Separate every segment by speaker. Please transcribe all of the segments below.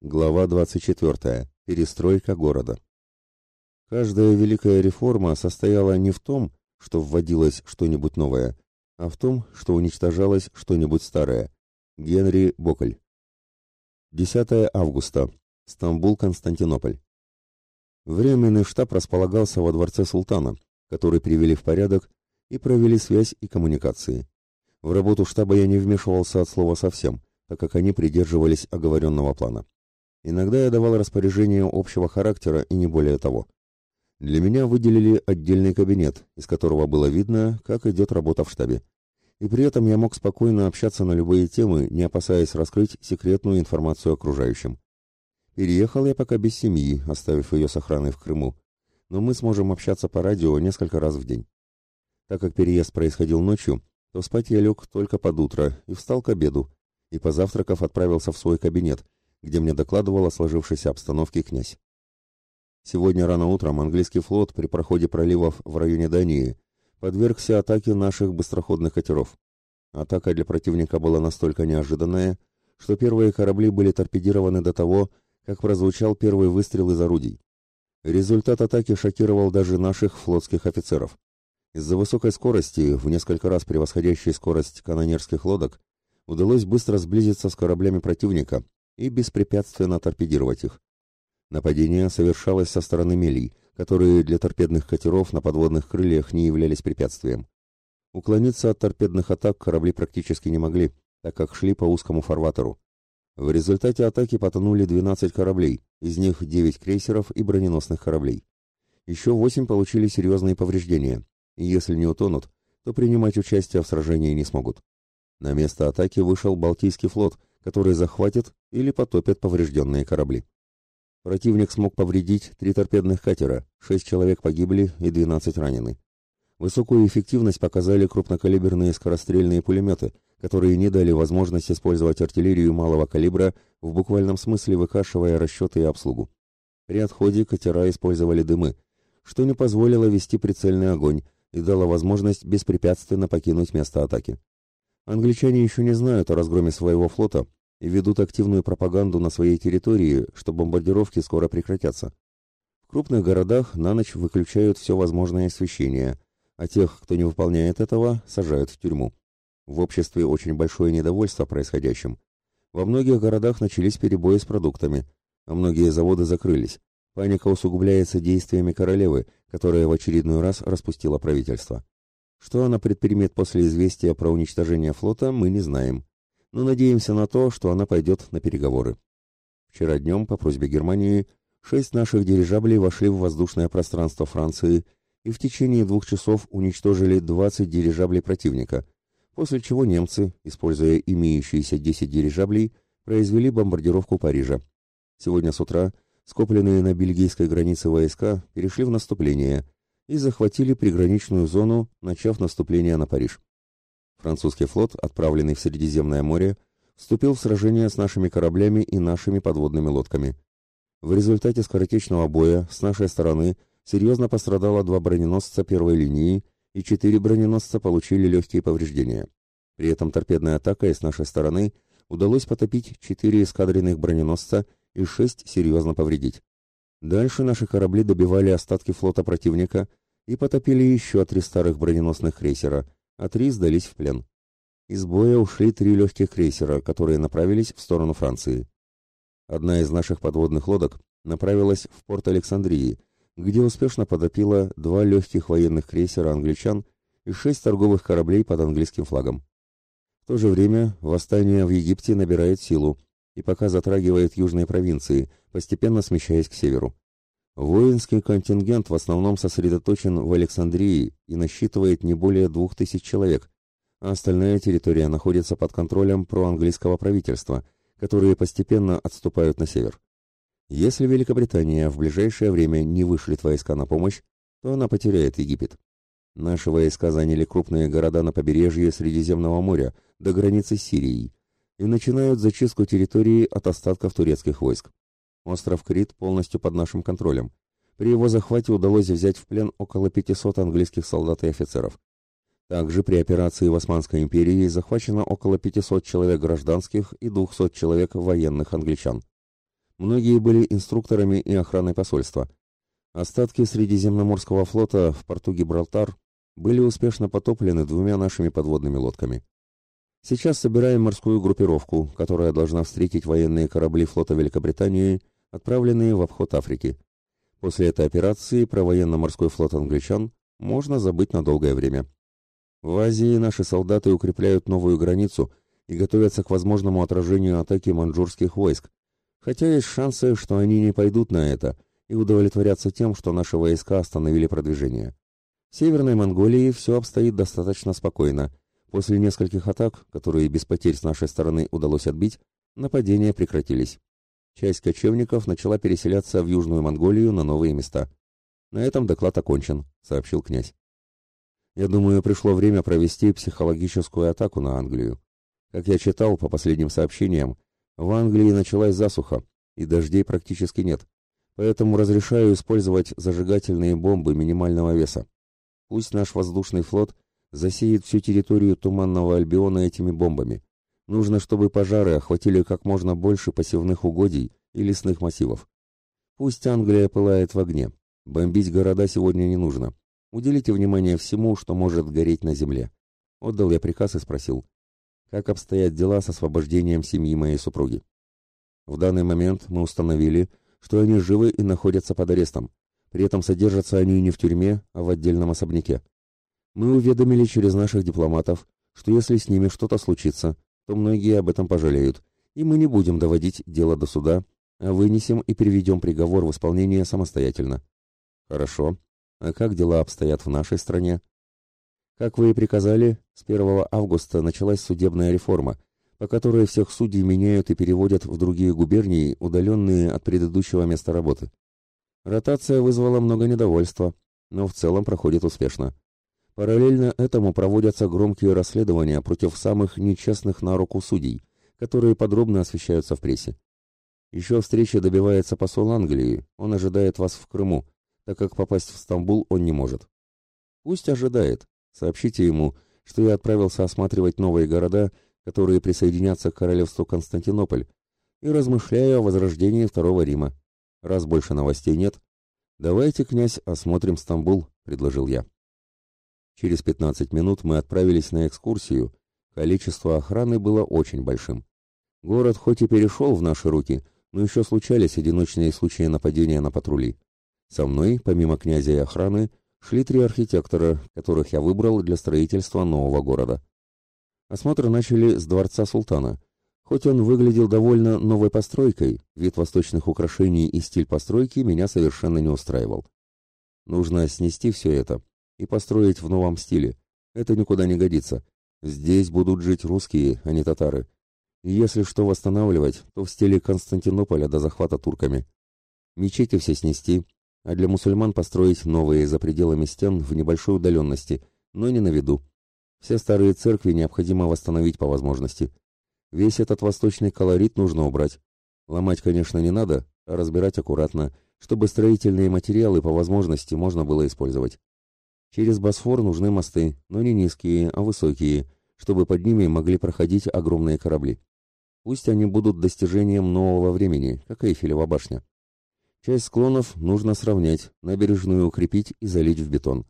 Speaker 1: Глава 24. Перестройка города. Каждая великая реформа состояла не в том, что вводилось что-нибудь новое, а в том, что уничтожалось что-нибудь старое. Генри Боколь. 10 августа. Стамбул, Константинополь. Временный штаб располагался во дворце султана, который привели в порядок и провели связь и коммуникации. В работу штаба я не вмешивался от слова совсем, так как они придерживались оговоренного плана. Иногда я давал распоряжения общего характера и не более того. Для меня выделили отдельный кабинет, из которого было видно, как идет работа в штабе. И при этом я мог спокойно общаться на любые темы, не опасаясь раскрыть секретную информацию окружающим. Переехал я пока без семьи, оставив ее с охраной в Крыму, но мы сможем общаться по радио несколько раз в день. Так как переезд происходил ночью, то спать я лег только под утро и встал к обеду, и позавтракав отправился в свой кабинет, где мне докладывал о сложившейся обстановке князь. Сегодня рано утром английский флот при проходе проливов в районе Дании подвергся атаке наших быстроходных катеров. Атака для противника была настолько неожиданная, что первые корабли были торпедированы до того, как прозвучал первый выстрел из орудий. Результат атаки шокировал даже наших флотских офицеров. Из-за высокой скорости, в несколько раз превосходящей скорость канонерских лодок, удалось быстро сблизиться с кораблями противника и беспрепятственно торпедировать их. Нападение совершалось со стороны мелей, которые для торпедных катеров на подводных крыльях не являлись препятствием. Уклониться от торпедных атак корабли практически не могли, так как шли по узкому фарватеру. В результате атаки потонули 12 кораблей, из них 9 крейсеров и броненосных кораблей. Еще 8 получили серьезные повреждения, и если не утонут, то принимать участие в сражении не смогут. На место атаки вышел Балтийский флот, который захватит или потопит поврежденные корабли. Противник смог повредить три торпедных катера, шесть человек погибли и 12 ранены. Высокую эффективность показали крупнокалиберные скорострельные пулеметы, которые не дали возможность использовать артиллерию малого калибра, в буквальном смысле выкашивая расчеты и обслугу. При отходе катера использовали дымы, что не позволило вести прицельный огонь и дало возможность беспрепятственно покинуть место атаки. Англичане еще не знают о разгроме своего флота и ведут активную пропаганду на своей территории, что бомбардировки скоро прекратятся. В крупных городах на ночь выключают все возможное освещение, а тех, кто не выполняет этого, сажают в тюрьму. В обществе очень большое недовольство происходящим. Во многих городах начались перебои с продуктами, а многие заводы закрылись. Паника усугубляется действиями королевы, которая в очередной раз распустила правительство. Что она предпримет после известия про уничтожение флота, мы не знаем. Но надеемся на то, что она пойдет на переговоры. Вчера днем, по просьбе Германии, шесть наших дирижаблей вошли в воздушное пространство Франции и в течение двух часов уничтожили 20 дирижаблей противника, после чего немцы, используя имеющиеся 10 дирижаблей, произвели бомбардировку Парижа. Сегодня с утра скопленные на бельгийской границе войска перешли в наступление – и захватили приграничную зону, начав наступление на Париж. Французский флот, отправленный в Средиземное море, вступил в сражение с нашими кораблями и нашими подводными лодками. В результате скоротечного боя с нашей стороны серьезно пострадало два броненосца первой линии, и четыре броненосца получили легкие повреждения. При этом торпедной атакой с нашей стороны удалось потопить четыре эскадренных броненосца и шесть серьезно повредить. Дальше наши корабли добивали остатки флота противника и потопили еще три старых броненосных крейсера, а три сдались в плен. Из боя ушли три легких крейсера, которые направились в сторону Франции. Одна из наших подводных лодок направилась в порт Александрии, где успешно потопила два легких военных крейсера англичан и шесть торговых кораблей под английским флагом. В то же время восстание в Египте набирает силу, и пока затрагивает южные провинции, постепенно смещаясь к северу. Воинский контингент в основном сосредоточен в Александрии и насчитывает не более двух тысяч человек, а остальная территория находится под контролем проанглийского правительства, которые постепенно отступают на север. Если Великобритания в ближайшее время не вышлет войска на помощь, то она потеряет Египет. Наши войска заняли крупные города на побережье Средиземного моря, до границы с Сирией, и начинают зачистку территории от остатков турецких войск. Остров Крит полностью под нашим контролем. При его захвате удалось взять в плен около 500 английских солдат и офицеров. Также при операции в Османской империи захвачено около 500 человек гражданских и 200 человек военных англичан. Многие были инструкторами и охраной посольства. Остатки Средиземноморского флота в порту Гибралтар были успешно потоплены двумя нашими подводными лодками. Сейчас собираем морскую группировку, которая должна встретить военные корабли флота Великобритании, отправленные в обход Африки. После этой операции про военно-морской флот англичан можно забыть на долгое время. В Азии наши солдаты укрепляют новую границу и готовятся к возможному отражению атаки маньчжурских войск, хотя есть шансы, что они не пойдут на это и удовлетворятся тем, что наши войска остановили продвижение. В Северной Монголии все обстоит достаточно спокойно. После нескольких атак, которые без потерь с нашей стороны удалось отбить, нападения прекратились. Часть кочевников начала переселяться в Южную Монголию на новые места. На этом доклад окончен, сообщил князь. Я думаю, пришло время провести психологическую атаку на Англию. Как я читал по последним сообщениям, в Англии началась засуха, и дождей практически нет. Поэтому разрешаю использовать зажигательные бомбы минимального веса. Пусть наш воздушный флот засеет всю территорию Туманного Альбиона этими бомбами. Нужно, чтобы пожары охватили как можно больше посевных угодий и лесных массивов. Пусть Англия пылает в огне. Бомбить города сегодня не нужно. Уделите внимание всему, что может гореть на земле. Отдал я приказ и спросил, как обстоят дела с освобождением семьи моей супруги. В данный момент мы установили, что они живы и находятся под арестом. При этом содержатся они не в тюрьме, а в отдельном особняке. Мы уведомили через наших дипломатов, что если с ними что-то случится, то многие об этом пожалеют, и мы не будем доводить дело до суда, а вынесем и приведем приговор в исполнение самостоятельно. Хорошо, а как дела обстоят в нашей стране? Как вы и приказали, с 1 августа началась судебная реформа, по которой всех судей меняют и переводят в другие губернии, удаленные от предыдущего места работы. Ротация вызвала много недовольства, но в целом проходит успешно. Параллельно этому проводятся громкие расследования против самых нечестных на руку судей, которые подробно освещаются в прессе. Еще встречи добивается посол Англии, он ожидает вас в Крыму, так как попасть в Стамбул он не может. Пусть ожидает. Сообщите ему, что я отправился осматривать новые города, которые присоединятся к королевству Константинополь, и размышляю о возрождении Второго Рима. Раз больше новостей нет, давайте, князь, осмотрим Стамбул, предложил я. Через 15 минут мы отправились на экскурсию. Количество охраны было очень большим. Город хоть и перешел в наши руки, но еще случались одиночные случаи нападения на патрули. Со мной, помимо князя и охраны, шли три архитектора, которых я выбрал для строительства нового города. Осмотр начали с дворца султана. Хоть он выглядел довольно новой постройкой, вид восточных украшений и стиль постройки меня совершенно не устраивал. Нужно снести все это и построить в новом стиле. Это никуда не годится. Здесь будут жить русские, а не татары. И если что восстанавливать, то в стиле Константинополя до захвата турками. Мечети все снести, а для мусульман построить новые за пределами стен в небольшой удаленности, но не на виду. Все старые церкви необходимо восстановить по возможности. Весь этот восточный колорит нужно убрать. Ломать, конечно, не надо, а разбирать аккуратно, чтобы строительные материалы по возможности можно было использовать. Через Босфор нужны мосты, но не низкие, а высокие, чтобы под ними могли проходить огромные корабли. Пусть они будут достижением нового времени, как Эйфелева башня. Часть склонов нужно сравнять, набережную укрепить и залить в бетон.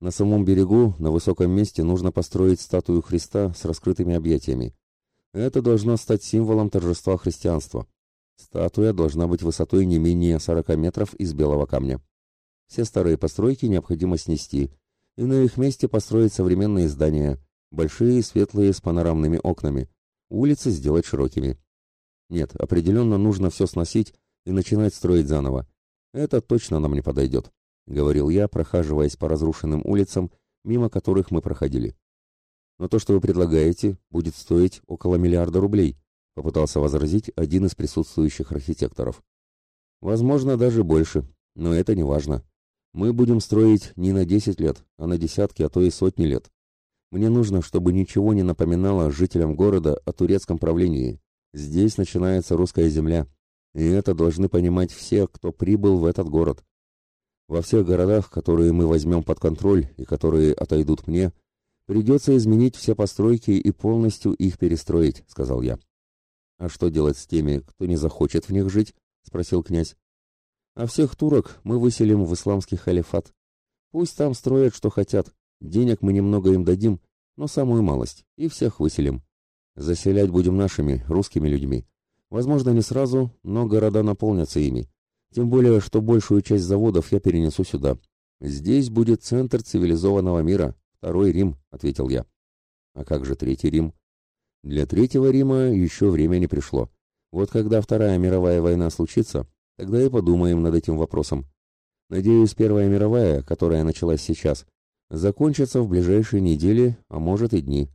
Speaker 1: На самом берегу, на высоком месте, нужно построить статую Христа с раскрытыми объятиями. Это должно стать символом торжества христианства. Статуя должна быть высотой не менее 40 метров из белого камня. Все старые постройки необходимо снести, и на их месте построить современные здания, большие, светлые, с панорамными окнами, улицы сделать широкими. Нет, определенно нужно все сносить и начинать строить заново. Это точно нам не подойдет, — говорил я, прохаживаясь по разрушенным улицам, мимо которых мы проходили. Но то, что вы предлагаете, будет стоить около миллиарда рублей, — попытался возразить один из присутствующих архитекторов. Возможно, даже больше, но это не важно. Мы будем строить не на 10 лет, а на десятки, а то и сотни лет. Мне нужно, чтобы ничего не напоминало жителям города о турецком правлении. Здесь начинается русская земля, и это должны понимать все, кто прибыл в этот город. Во всех городах, которые мы возьмем под контроль и которые отойдут мне, придется изменить все постройки и полностью их перестроить, сказал я. А что делать с теми, кто не захочет в них жить? спросил князь. А всех турок мы выселим в исламский халифат. Пусть там строят, что хотят. Денег мы немного им дадим, но самую малость, и всех выселим. Заселять будем нашими, русскими людьми. Возможно, не сразу, но города наполнятся ими. Тем более, что большую часть заводов я перенесу сюда. Здесь будет центр цивилизованного мира, второй Рим, ответил я. А как же третий Рим? Для третьего Рима еще время не пришло. Вот когда Вторая мировая война случится, тогда и подумаем над этим вопросом. Надеюсь, Первая мировая, которая началась сейчас, закончится в ближайшие недели, а может и дни.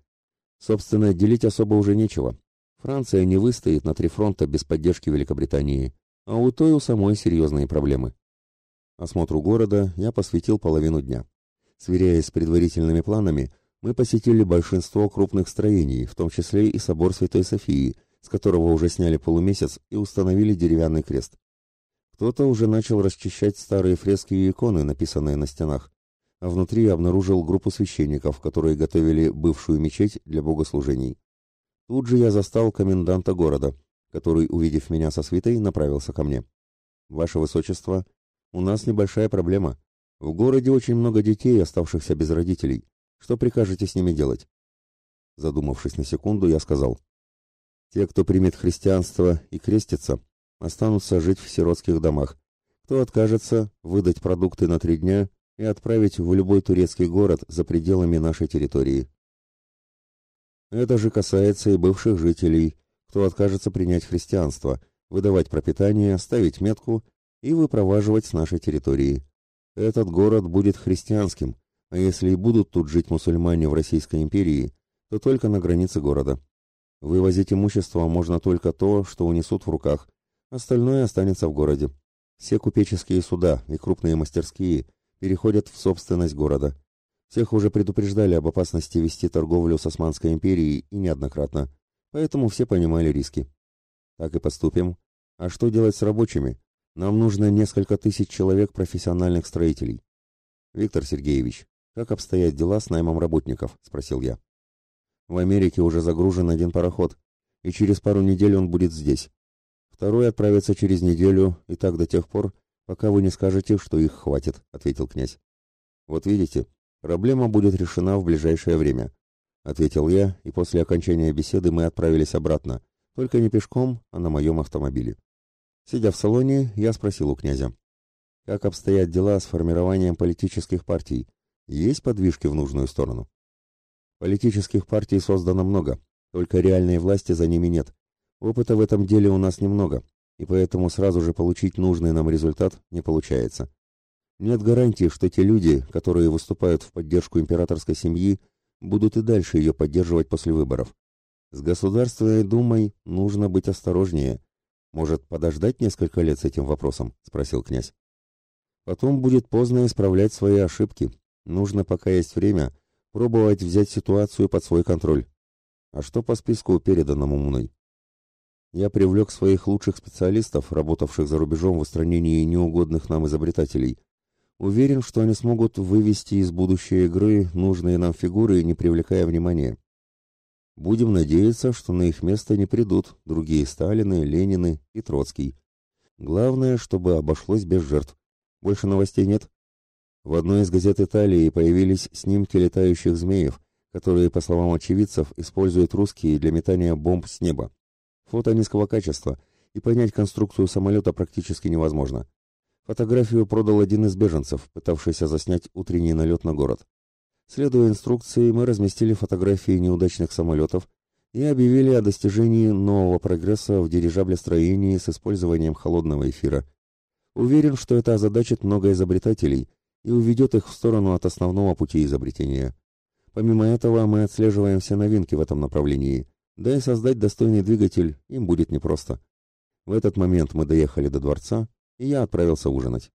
Speaker 1: Собственно, делить особо уже нечего. Франция не выстоит на три фронта без поддержки Великобритании, а у той у самой серьезные проблемы. Осмотру города я посвятил половину дня. Сверяясь с предварительными планами, мы посетили большинство крупных строений, в том числе и собор Святой Софии, с которого уже сняли полумесяц и установили деревянный крест. Кто-то уже начал расчищать старые фрески и иконы, написанные на стенах, а внутри обнаружил группу священников, которые готовили бывшую мечеть для богослужений. Тут же я застал коменданта города, который, увидев меня со свитой, направился ко мне. «Ваше Высочество, у нас небольшая проблема. В городе очень много детей, оставшихся без родителей. Что прикажете с ними делать?» Задумавшись на секунду, я сказал. «Те, кто примет христианство и крестится, останутся жить в сиротских домах. Кто откажется, выдать продукты на три дня и отправить в любой турецкий город за пределами нашей территории. Это же касается и бывших жителей, кто откажется принять христианство, выдавать пропитание, ставить метку и выпроваживать с нашей территории. Этот город будет христианским, а если и будут тут жить мусульмане в Российской империи, то только на границе города. Вывозить имущество можно только то, что унесут в руках, остальное останется в городе. Все купеческие суда и крупные мастерские – переходят в собственность города. Всех уже предупреждали об опасности вести торговлю с Османской империей и неоднократно, поэтому все понимали риски. Так и поступим. А что делать с рабочими? Нам нужно несколько тысяч человек профессиональных строителей. Виктор Сергеевич, как обстоят дела с наймом работников? спросил я. В Америке уже загружен один пароход, и через пару недель он будет здесь. Второй отправится через неделю, и так до тех пор, пока вы не скажете, что их хватит, ответил князь. Вот видите, проблема будет решена в ближайшее время, ответил я, и после окончания беседы мы отправились обратно, только не пешком, а на моем автомобиле. Сидя в салоне, я спросил у князя: "Как обстоят дела с формированием политических партий? Есть подвижки в нужную сторону?" Политических партий создано много, только реальной власти за ними нет. Опыта в этом деле у нас немного, и поэтому сразу же получить нужный нам результат не получается. Нет гарантии, что те люди, которые выступают в поддержку императорской семьи, будут и дальше ее поддерживать после выборов. С Государственной Думой нужно быть осторожнее. Может, подождать несколько лет с этим вопросом? спросил князь. Потом будет поздно исправлять свои ошибки. Нужно, пока есть время, пробовать взять ситуацию под свой контроль. А что по списку, переданному мной? Я привлек своих лучших специалистов, работавших за рубежом в устранении неугодных нам изобретателей. Уверен, что они смогут вывести из будущей игры нужные нам фигуры, не привлекая внимания. Будем надеяться, что на их место не придут другие Сталины, Ленины и Троцкий. Главное, чтобы обошлось без жертв. Больше новостей нет. В одной из газет Италии появились снимки летающих змеев, которые, по словам очевидцев, используют русские для метания бомб с неба. Фото низкого качества, и понять конструкцию самолета практически невозможно. Фотографию продал один из беженцев, пытавшийся заснять утренний налет на город. Следуя инструкции, мы разместили фотографии неудачных самолетов и объявили о достижении нового прогресса в дирижаблестроении с использованием холодного эфира. Уверен, что это озадачит много изобретателей и уведет их в сторону от основного пути изобретения. Помимо этого, мы отслеживаем все новинки в этом направлении – да и создать достойный двигатель им будет непросто. В этот момент мы доехали до дворца, и я отправился ужинать.